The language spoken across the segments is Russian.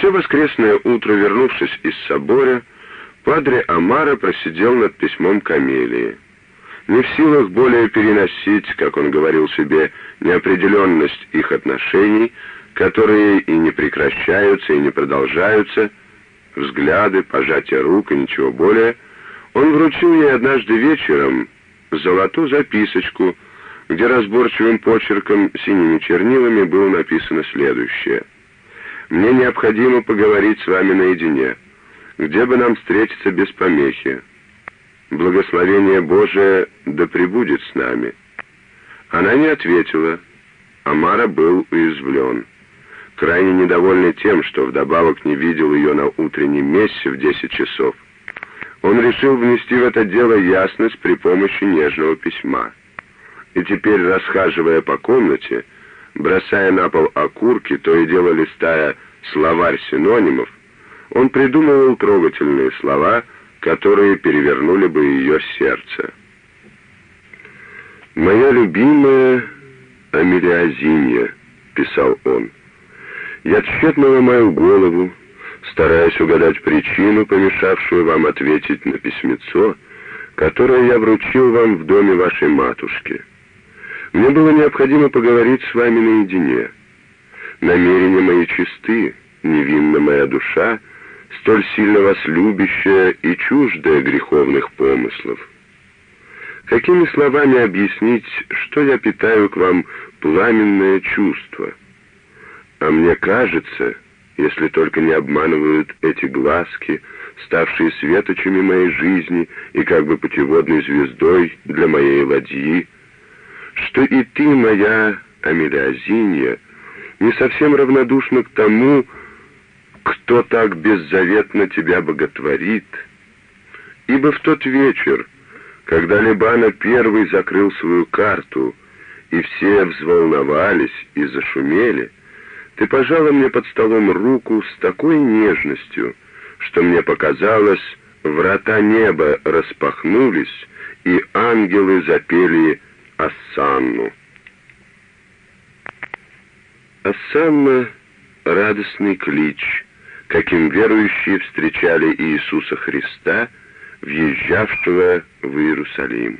Все воскресное утро, вернувшись из собора, Падре Амара просидел над письмом Камелии. Не в силах более переносить, как он говорил себе, неопределенность их отношений, которые и не прекращаются, и не продолжаются, взгляды, пожатия рук и ничего более, он вручил ей однажды вечером золотую записочку, где разборчивым почерком синими чернилами было написано следующее. «Мне необходимо поговорить с вами наедине, где бы нам встретиться без помехи. Благословение Божие да пребудет с нами». Она не ответила. Амара был уязвлен. Крайне недовольный тем, что вдобавок не видел ее на утреннем мессе в десять часов, он решил внести в это дело ясность при помощи нежного письма. И теперь, расхаживая по комнате, бросая на пол окурки, то и дело листая словарь синонимов, он придумывал трогательные слова, которые перевернули бы ее сердце. «Моя любимая Амелиазинья», — писал он, — «я тщетно ломаю голову, стараясь угадать причину, помешавшую вам ответить на письмецо, которое я вручил вам в доме вашей матушки. Мне было необходимо поговорить с вами наедине. Намерения мои чисты, невинна моя душа, столь сильно вас любящая и чуждая греховных помыслов. Какими словами объяснить, что я питаю к вам пламенное чувство? А мне кажется, если только не обманывают эти глазки, ставшие светочами моей жизни и как бы путеводной звездой для моей ладьи, что и ты, моя Амелиазинья, не совсем равнодушна к тому, кто так беззаветно тебя боготворит. Ибо в тот вечер, когда Лебана первый закрыл свою карту, и все взволновались и зашумели, ты пожала мне под столом руку с такой нежностью, что мне показалось, врата неба распахнулись, и ангелы запели Ассанну. Ассанна — радостный клич, каким верующие встречали Иисуса Христа, въезжавшего в Иерусалим.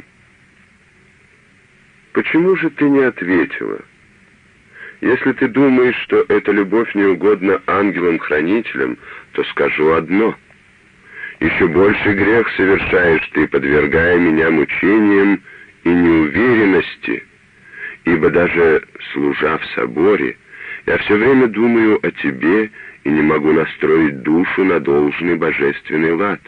«Почему же ты не ответила?» Если ты думаешь, что эта любовь не угодна ангелам-хранителям, то скажу одно. Еще больше грех совершаешь ты, подвергая меня мучениям и неуверенности, ибо даже служа в соборе, я все время думаю о тебе и не могу настроить душу на должный божественный лад.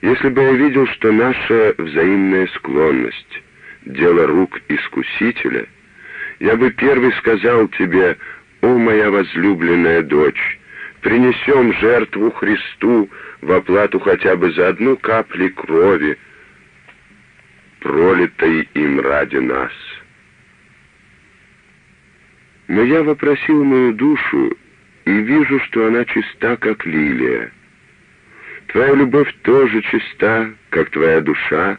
Если бы я видел, что наша взаимная склонность — дело рук искусителя — я бы первый сказал тебе, о моя возлюбленная дочь, принесем жертву Христу в оплату хотя бы за одну капли крови, пролитой им ради нас. Но я вопросил мою душу и вижу, что она чиста, как лилия. Твоя любовь тоже чиста, как твоя душа,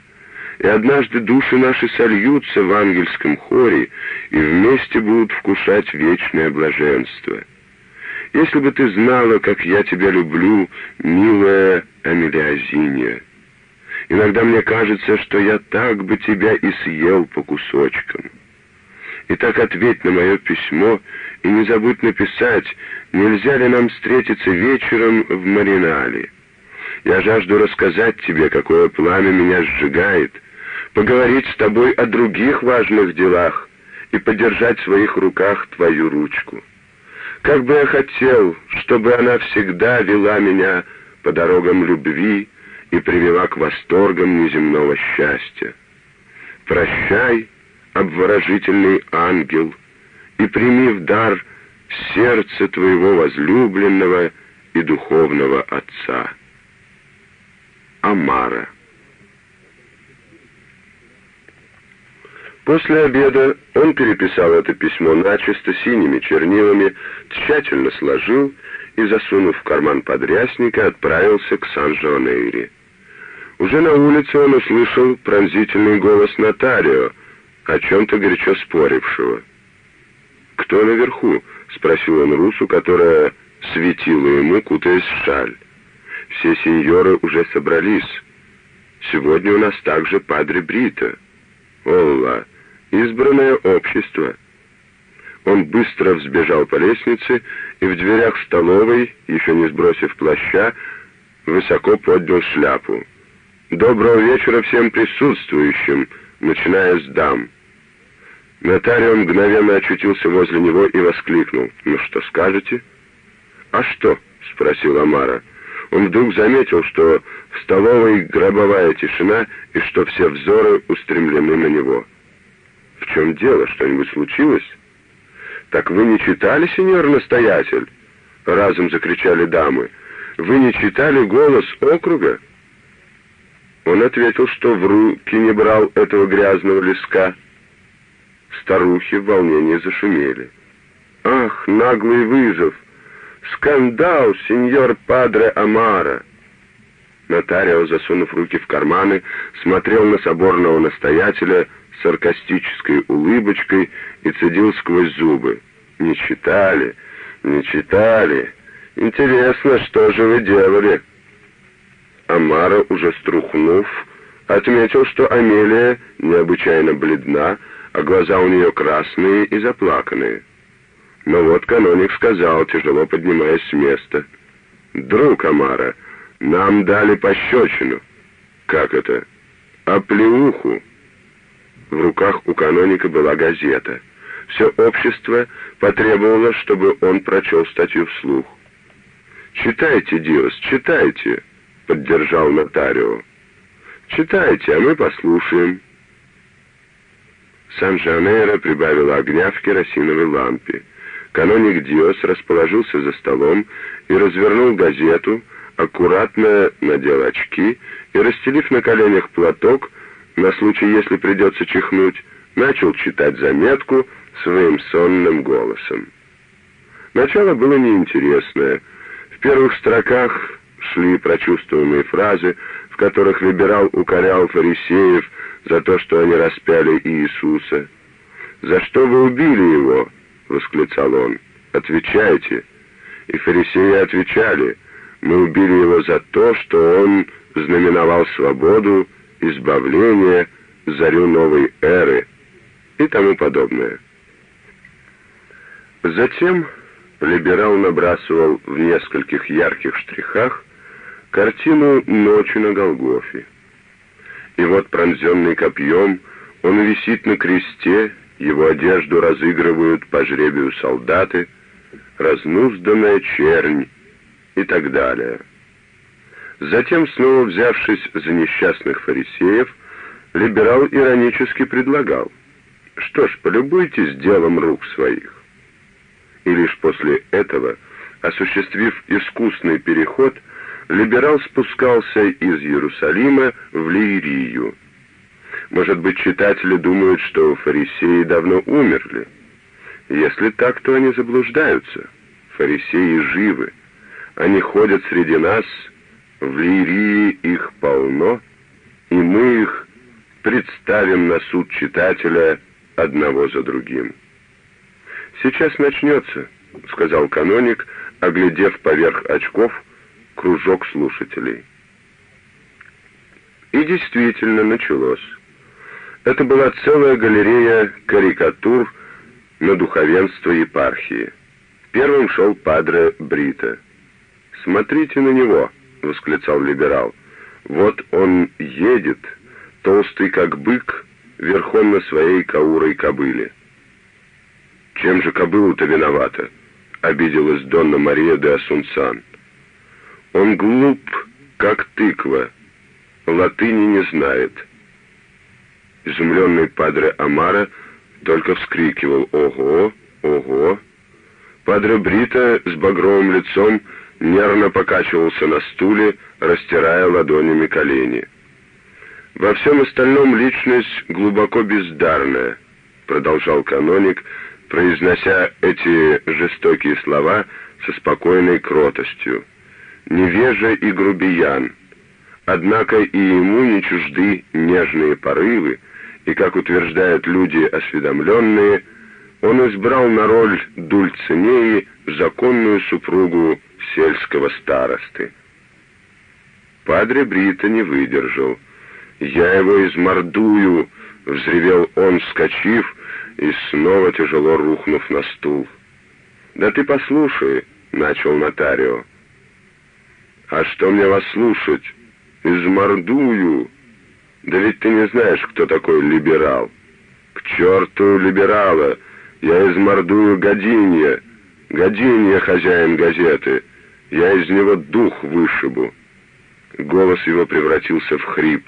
и однажды души наши сольются в ангельском хоре и вместе будут вкушать вечное блаженство. Если бы ты знала, как я тебя люблю, милая Амелиазиния, иногда мне кажется, что я так бы тебя и съел по кусочкам. Итак, ответь на мое письмо и не забудь написать, нельзя ли нам встретиться вечером в Маринале. Я жажду рассказать тебе, какое пламя меня сжигает, поговорить с тобой о других важных делах и подержать в своих руках твою ручку. Как бы я хотел, чтобы она всегда вела меня по дорогам любви и привела к восторгам неземного счастья. Прощай, обворожительный ангел, и прими в дар сердце твоего возлюбленного и духовного отца. Амара После обеда он переписал это письмо начисто синими чернилами, тщательно сложил и, засунув в карман подрясника, отправился к Сан-Жуанейре. Уже на улице он услышал пронзительный голос нотарио, о чем-то горячо спорившего. «Кто наверху?» — спросил он Русу, которая светила ему, кутаясь в шаль. Все сеньоры уже собрались. Сегодня у нас также падре Брита. Олла, избранное общество. Он быстро взбежал по лестнице и в дверях столовой, еще не сбросив плаща, высоко поднял шляпу. «Доброго вечера всем присутствующим, начиная с дам». Нотарио мгновенно очутился возле него и воскликнул. «Ну что скажете?» «А что?» — спросил Амара. Он вдруг заметил, что в столовой гробовая тишина и что все взоры устремлены на него. «В чем дело? Что-нибудь случилось?» «Так вы не читали, сеньор-настоятель?» — разом закричали дамы. «Вы не читали голос округа?» Он ответил, что в руки не брал этого грязного леска. Старухи в волнении зашумели. «Ах, наглый вызов! Скандал, сеньор Падре Амара!» Нотарио, засунув руки в карманы, смотрел на соборного настоятеля саркастической улыбочкой и цедил сквозь зубы. «Не читали, не читали. Интересно, что же вы делали?» Амара, уже струхнув, отметил, что Амелия необычайно бледна, а глаза у нее красные и заплаканные. Но вот каноник сказал, тяжело поднимаясь с места. «Друг Амара, нам дали пощечину». «Как это?» «Оплеуху». В руках у каноника была газета. Все общество потребовало, чтобы он прочел статью вслух. «Читайте, Диос, читайте», — поддержал нотарио. «Читайте, а мы послушаем». Сан-Жанейро прибавила огня в керосиновой лампе. Каноник Диос расположился за столом и развернул газету, аккуратно надел очки и, расстелив на коленях платок, на случай, если придется чихнуть, начал читать заметку своим сонным голосом. Начало было неинтересное. В первых строках шли прочувствованные фразы, в которых либерал укорял фарисеев за то, что они распяли Иисуса. «За что вы убили его?» — восклицал он. «Отвечайте». И фарисеи отвечали, «Мы убили его за то, что он знаменовал свободу, избавление, зарю новой эры» и тому подобное. Затем либерал набрасывал в нескольких ярких штрихах картину «Ночи на Голгофе». И вот, пронзенный копьем, он висит на кресте, его одежду разыгрывают по жребию солдаты, разнузданная чернь и так далее. Затем, снова взявшись за несчастных фарисеев, либерал иронически предлагал, что ж, полюбуйтесь делом рук своих. И лишь после этого, осуществив искусный переход, либерал спускался из Иерусалима в Лирию. Может быть, читатели думают, что фарисеи давно умерли. Если так, то они заблуждаются. Фарисеи живы. Они ходят среди нас, в Лирии их полно, и мы их представим на суд читателя одного за другим. «Сейчас начнется», — сказал каноник, оглядев поверх очков, кружок слушателей. И действительно началось. Это была целая галерея карикатур на духовенство епархии. Первым шел падре Брита. «Смотрите на него!» — восклицал либерал. «Вот он едет, толстый как бык, верхом на своей каурой кобыле». «Чем же кобылу-то виновата?» — обиделась Донна Мария де Асунсан. Он глуп, как тыква, латыни не знает. Изумленный падре Амара только вскрикивал «Ого! Ого!». Падре Брита с багровым лицом нервно покачивался на стуле, растирая ладонями колени. «Во всем остальном личность глубоко бездарная», — продолжал каноник, произнося эти жестокие слова со спокойной кротостью невежа и грубиян. Однако и ему не чужды нежные порывы, и, как утверждают люди осведомленные, он избрал на роль Дульцинеи законную супругу сельского старосты. Падре Брита не выдержал. «Я его измордую!» — взревел он, вскочив и снова тяжело рухнув на стул. «Да ты послушай!» — начал нотарио. «А что мне вас слушать? Измордую!» «Да ведь ты не знаешь, кто такой либерал!» «К черту либерала! Я измордую Годинья! Годинья хозяин газеты! Я из него дух вышибу!» Голос его превратился в хрип,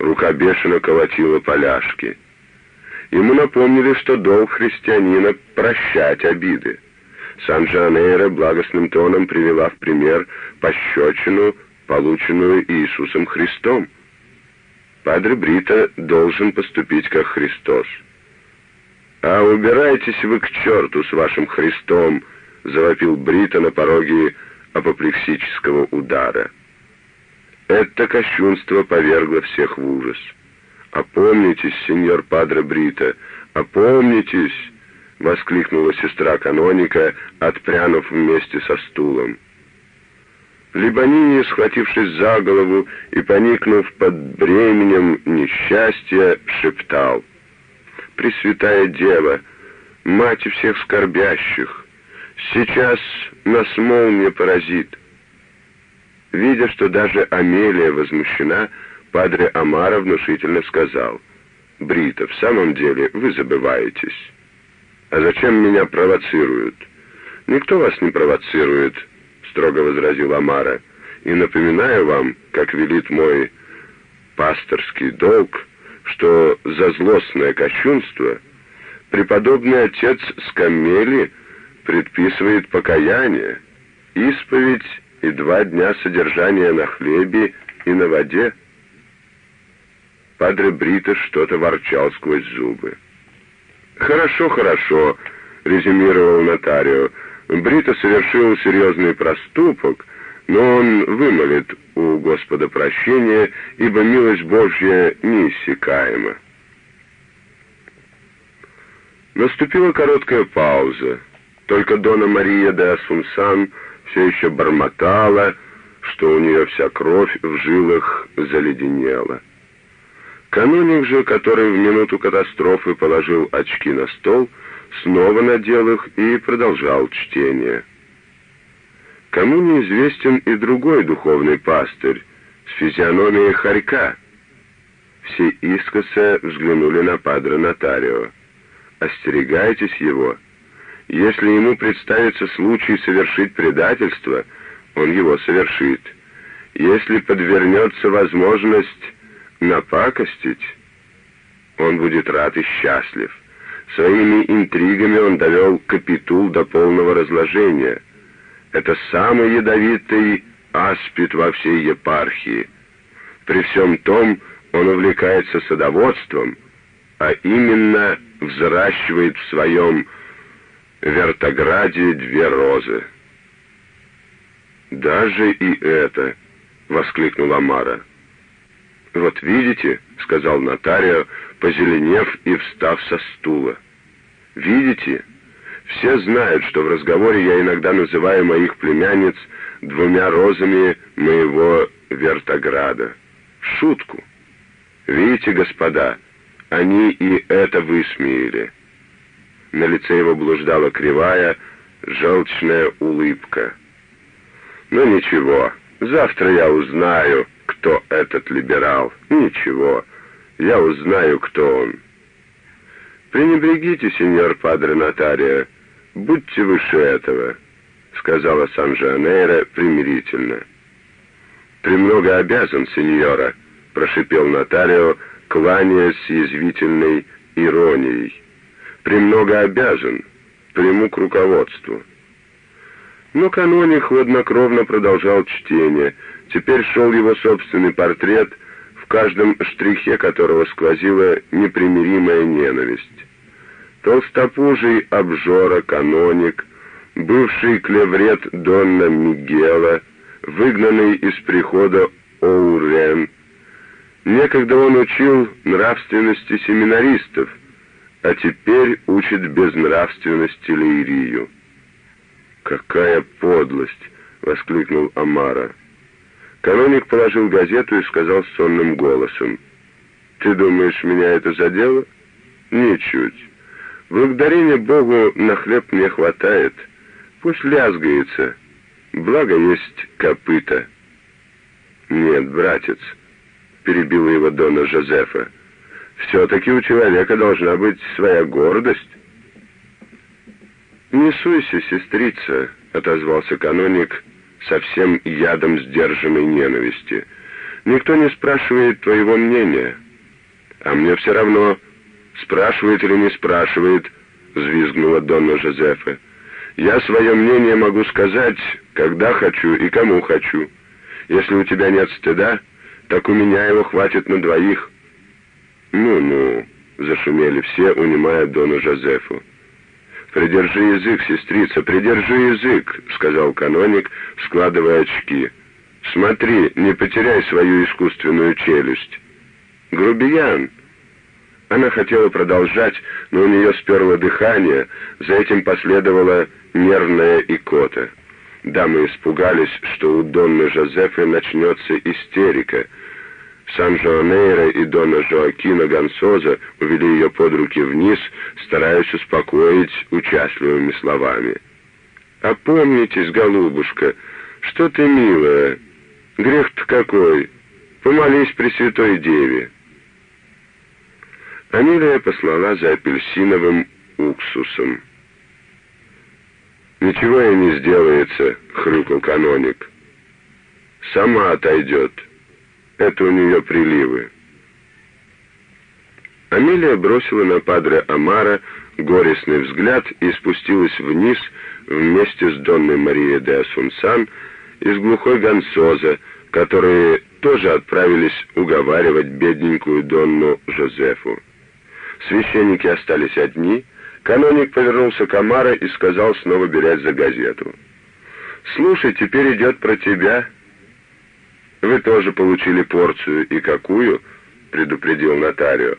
рука бешено колотила поляшки. Ему напомнили, что долг христианина — прощать обиды. Сан-Жанейро благостным тоном привела в пример пощечину, полученную Иисусом Христом. Падре Брита должен поступить как Христос. «А убирайтесь вы к черту с вашим Христом!» — завопил Брита на пороге апоплексического удара. Это кощунство повергло всех в ужас. «Опомнитесь, сеньор Падре Брита, опомнитесь!» — воскликнула сестра каноника, отпрянув вместе со стулом. Либонини, схватившись за голову и поникнув под бременем несчастья, шептал. «Пресвятая Дева, мать всех скорбящих, сейчас нас молния поразит». Видя, что даже Амелия возмущена, Падре Амара внушительно сказал, «Брита, в самом деле вы забываетесь. А зачем меня провоцируют?» «Никто вас не провоцирует», — строго возразил Амара, «и напоминаю вам, как велит мой пасторский долг, что за злостное кощунство преподобный отец Скамели предписывает покаяние, исповедь и два дня содержания на хлебе и на воде. Падре Брита что-то ворчал сквозь зубы. «Хорошо, хорошо», — резюмировал нотарио. «Брита совершил серьезный проступок, но он вымолит у Господа прощения, ибо милость Божья неиссякаема». Наступила короткая пауза. Только Дона Мария де Асунсан все еще бормотала, что у нее вся кровь в жилах заледенела. Каноник же, который в минуту катастрофы положил очки на стол, снова надел их и продолжал чтение. Кому неизвестен и другой духовный пастырь с физиономией хорька. Все искоса взглянули на падре Нотарио. «Остерегайтесь его. Если ему представится случай совершить предательство, он его совершит. Если подвернется возможность напакостить, он будет рад и счастлив. Своими интригами он довел капитул до полного разложения. Это самый ядовитый аспид во всей епархии. При всем том он увлекается садоводством, а именно взращивает в своем вертограде две розы. «Даже и это!» — воскликнула Мара. «Вот видите», — сказал нотарио, позеленев и встав со стула. «Видите? Все знают, что в разговоре я иногда называю моих племянниц двумя розами моего вертограда. Шутку. Видите, господа, они и это высмеяли». На лице его блуждала кривая, желчная улыбка. «Ну ничего, завтра я узнаю, кто этот либерал. Ничего, я узнаю, кто он». «Пренебрегите, сеньор Падре Нотария, будьте выше этого», — сказала Сан-Жанейро примирительно. «Премного обязан, сеньора», — прошипел нотарио, кланяясь с язвительной иронией премного обязан, приму к руководству. Но каноник хладнокровно продолжал чтение. Теперь шел его собственный портрет, в каждом штрихе которого сквозила непримиримая ненависть. Толстопужий обжора каноник, бывший клеврет Донна Мигела, выгнанный из прихода Оурен. Некогда он учил нравственности семинаристов — а теперь учит безнравственности Лирию. «Какая подлость!» —— воскликнул Амара. Каноник положил газету и сказал сонным голосом. «Ты думаешь, меня это задело?» «Ничуть. Благодарение Богу на хлеб мне хватает. Пусть лязгается. Благо есть копыта». «Нет, братец», — перебила его Дона Жозефа, — «все-таки у человека должна быть своя гордость». «Не суйся, сестрица», — отозвался каноник со всем ядом сдержанной ненависти. «Никто не спрашивает твоего мнения». «А мне все равно, спрашивает или не спрашивает», — взвизгнула Донна Жозефа. «Я свое мнение могу сказать, когда хочу и кому хочу. Если у тебя нет стыда, так у меня его хватит на двоих». «Ну-ну», — зашумели все, унимая Дона Жозефу. «Придержи язык, сестрица, придержи язык», — сказал каноник, складывая очки. «Смотри, не потеряй свою искусственную челюсть». «Грубиян!» Она хотела продолжать, но у нее сперло дыхание, за этим последовала нервная икота. Дамы испугались, что у Донны Жозефы начнется истерика — Сан-Жоанейро и Дона Жоакина Гонсоза увели ее под руки вниз, стараясь успокоить участливыми словами. «Опомнитесь, голубушка, что ты милая, грех-то какой, помолись Пресвятой Деве». Амилия послала за апельсиновым уксусом. «Ничего и не сделается», — хрюкал каноник. «Сама отойдет». Это у нее приливы. Амелия бросила на падре Амара горестный взгляд и спустилась вниз вместе с Донной Марией де Асунсан из глухой Гонсоза, которые тоже отправились уговаривать бедненькую Донну Жозефу. Священники остались одни, каноник повернулся к Амара и сказал, снова берясь за газету. «Слушай, теперь идет про тебя, «Вы тоже получили порцию, и какую?» — предупредил нотарио.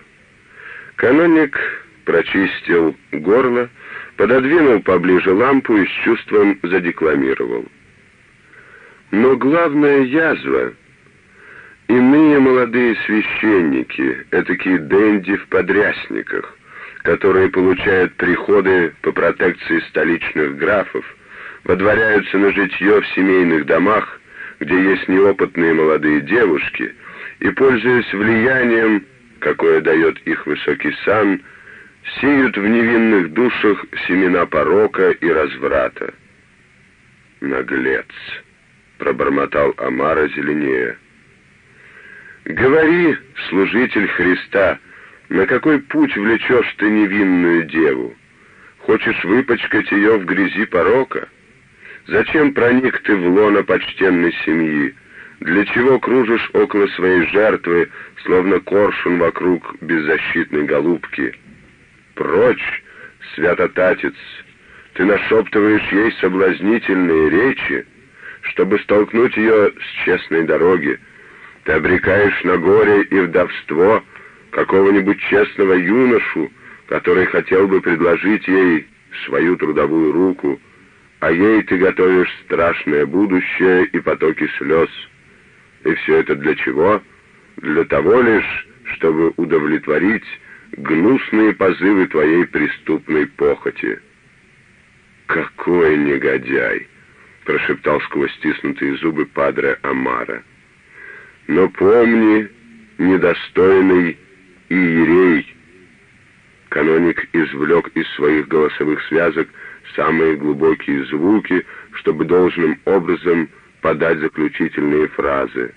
Каноник прочистил горло, пододвинул поближе лампу и с чувством задекламировал. Но главная язва — иные молодые священники, этакие денди в подрясниках, которые получают приходы по протекции столичных графов, водворяются на житье в семейных домах, где есть неопытные молодые девушки, и, пользуясь влиянием, какое дает их высокий сан, сеют в невинных душах семена порока и разврата. «Наглец!» — пробормотал Амара зеленее. «Говори, служитель Христа, на какой путь влечешь ты невинную деву? Хочешь выпачкать ее в грязи порока?» Зачем проник ты в лоно почтенной семьи? Для чего кружишь около своей жертвы, словно коршун вокруг беззащитной голубки? Прочь, святотатец! Ты нашептываешь ей соблазнительные речи, чтобы столкнуть ее с честной дороги. Ты обрекаешь на горе и вдовство какого-нибудь честного юношу, который хотел бы предложить ей свою трудовую руку — а ей ты готовишь страшное будущее и потоки слез. И все это для чего? Для того лишь, чтобы удовлетворить гнусные позывы твоей преступной похоти. «Какой негодяй!» — прошептал сквозь стиснутые зубы падре Амара. «Но помни, недостойный иерей!» Каноник извлек из своих голосовых связок самые глубокие звуки, чтобы должным образом подать заключительные фразы.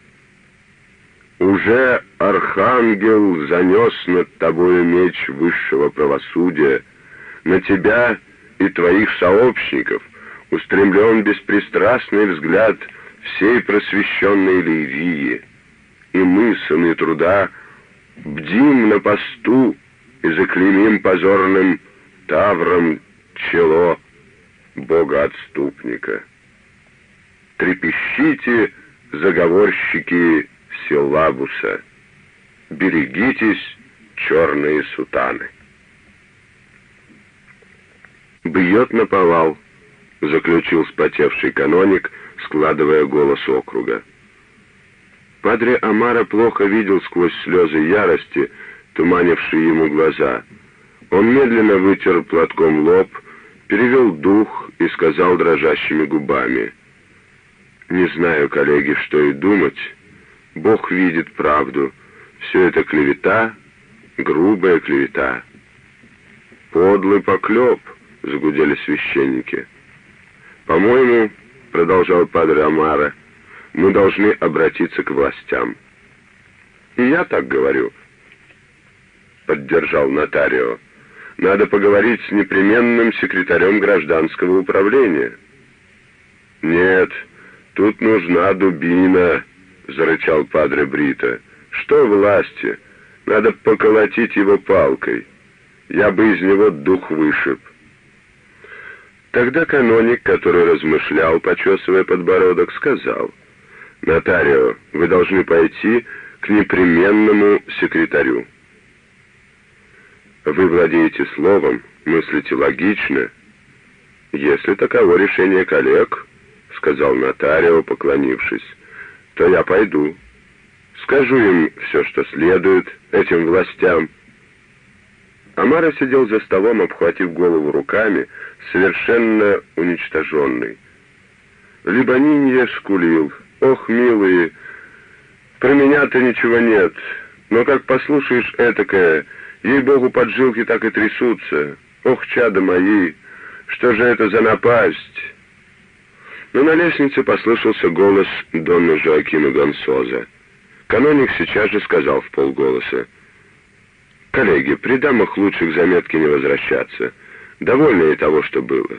«Уже архангел занес над тобою меч высшего правосудия, на тебя и твоих сообщников устремлен беспристрастный взгляд всей просвещенной Ливии, и мы, сыны труда, бдим на посту и заклеймим позорным тавром чело бога-отступника. Трепещите, заговорщики Силабуса, берегитесь, черные сутаны. «Бьет на повал», — заключил спотевший каноник, складывая голос округа. Падре Амара плохо видел сквозь слезы ярости, туманившие ему глаза. Он медленно вытер платком лоб, перевел дух и сказал дрожащими губами. «Не знаю, коллеги, что и думать. Бог видит правду. Все это клевета, грубая клевета». «Подлый поклеп», — загудели священники. «По-моему, — продолжал падре Амара, — мы должны обратиться к властям». «И я так говорю», — поддержал нотарио. «Надо поговорить с непременным секретарем гражданского управления». «Нет, тут нужна дубина», — зарычал падре Брита. «Что власти? Надо поколотить его палкой. Я бы из него дух вышиб». Тогда каноник, который размышлял, почесывая подбородок, сказал, «Нотарио, вы должны пойти к непременному секретарю». Вы владеете словом, мыслите логично. Если таково решение коллег, — сказал нотарио, поклонившись, — то я пойду. Скажу им все, что следует, этим властям, Амара сидел за столом, обхватив голову руками, совершенно уничтоженный. Либонинье скулил. «Ох, милые, про меня-то ничего нет, но как послушаешь этакое, ей-богу, поджилки так и трясутся. Ох, чада мои, что же это за напасть?» Но на лестнице послышался голос Донны Жоакина Гонсоза. Каноник сейчас же сказал в полголоса. Коллеги, при дамах лучше к заметке не возвращаться. Довольны и того, что было.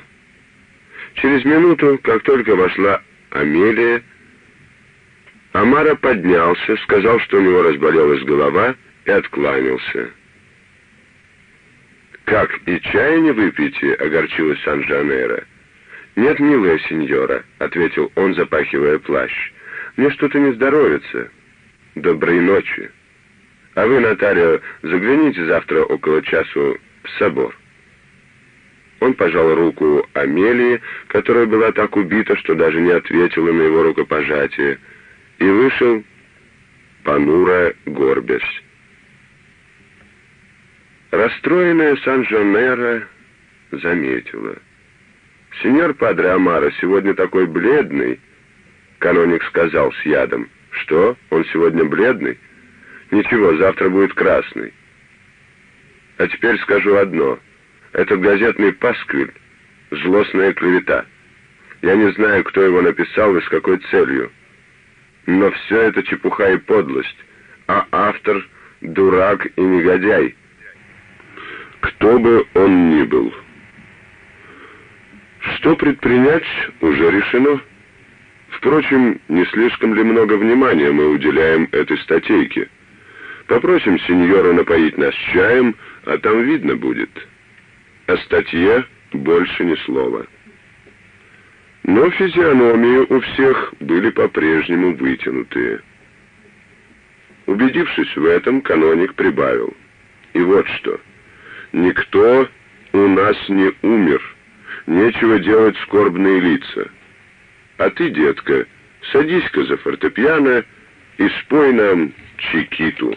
Через минуту, как только вошла Амелия, Амара поднялся, сказал, что у него разболелась голова, и откланялся. «Как, и чая не выпьете?» — огорчилась Сан-Жанейро. «Нет, милая сеньора», — ответил он, запахивая плащ. «Мне что-то не здоровится. Доброй ночи». А вы, нотарио, загляните завтра около часу в собор. Он пожал руку Амелии, которая была так убита, что даже не ответила на его рукопожатие, и вышел понуро горбясь. Расстроенная Сан-Жонера заметила. «Сеньор Падре Амара сегодня такой бледный», — каноник сказал с ядом. «Что? Он сегодня бледный?» Ничего, завтра будет красный. А теперь скажу одно. Этот газетный пасквиль — злостная клевета. Я не знаю, кто его написал и с какой целью. Но все это чепуха и подлость, а автор — дурак и негодяй. Кто бы он ни был. Что предпринять, уже решено. Впрочем, не слишком ли много внимания мы уделяем этой статейке? Попросим сеньора напоить нас чаем, а там видно будет. О статье больше ни слова. Но физиономии у всех были по-прежнему вытянутые. Убедившись в этом, каноник прибавил. И вот что. Никто у нас не умер. Нечего делать скорбные лица. А ты, детка, садись-ка за фортепиано и спой нам Чикиту.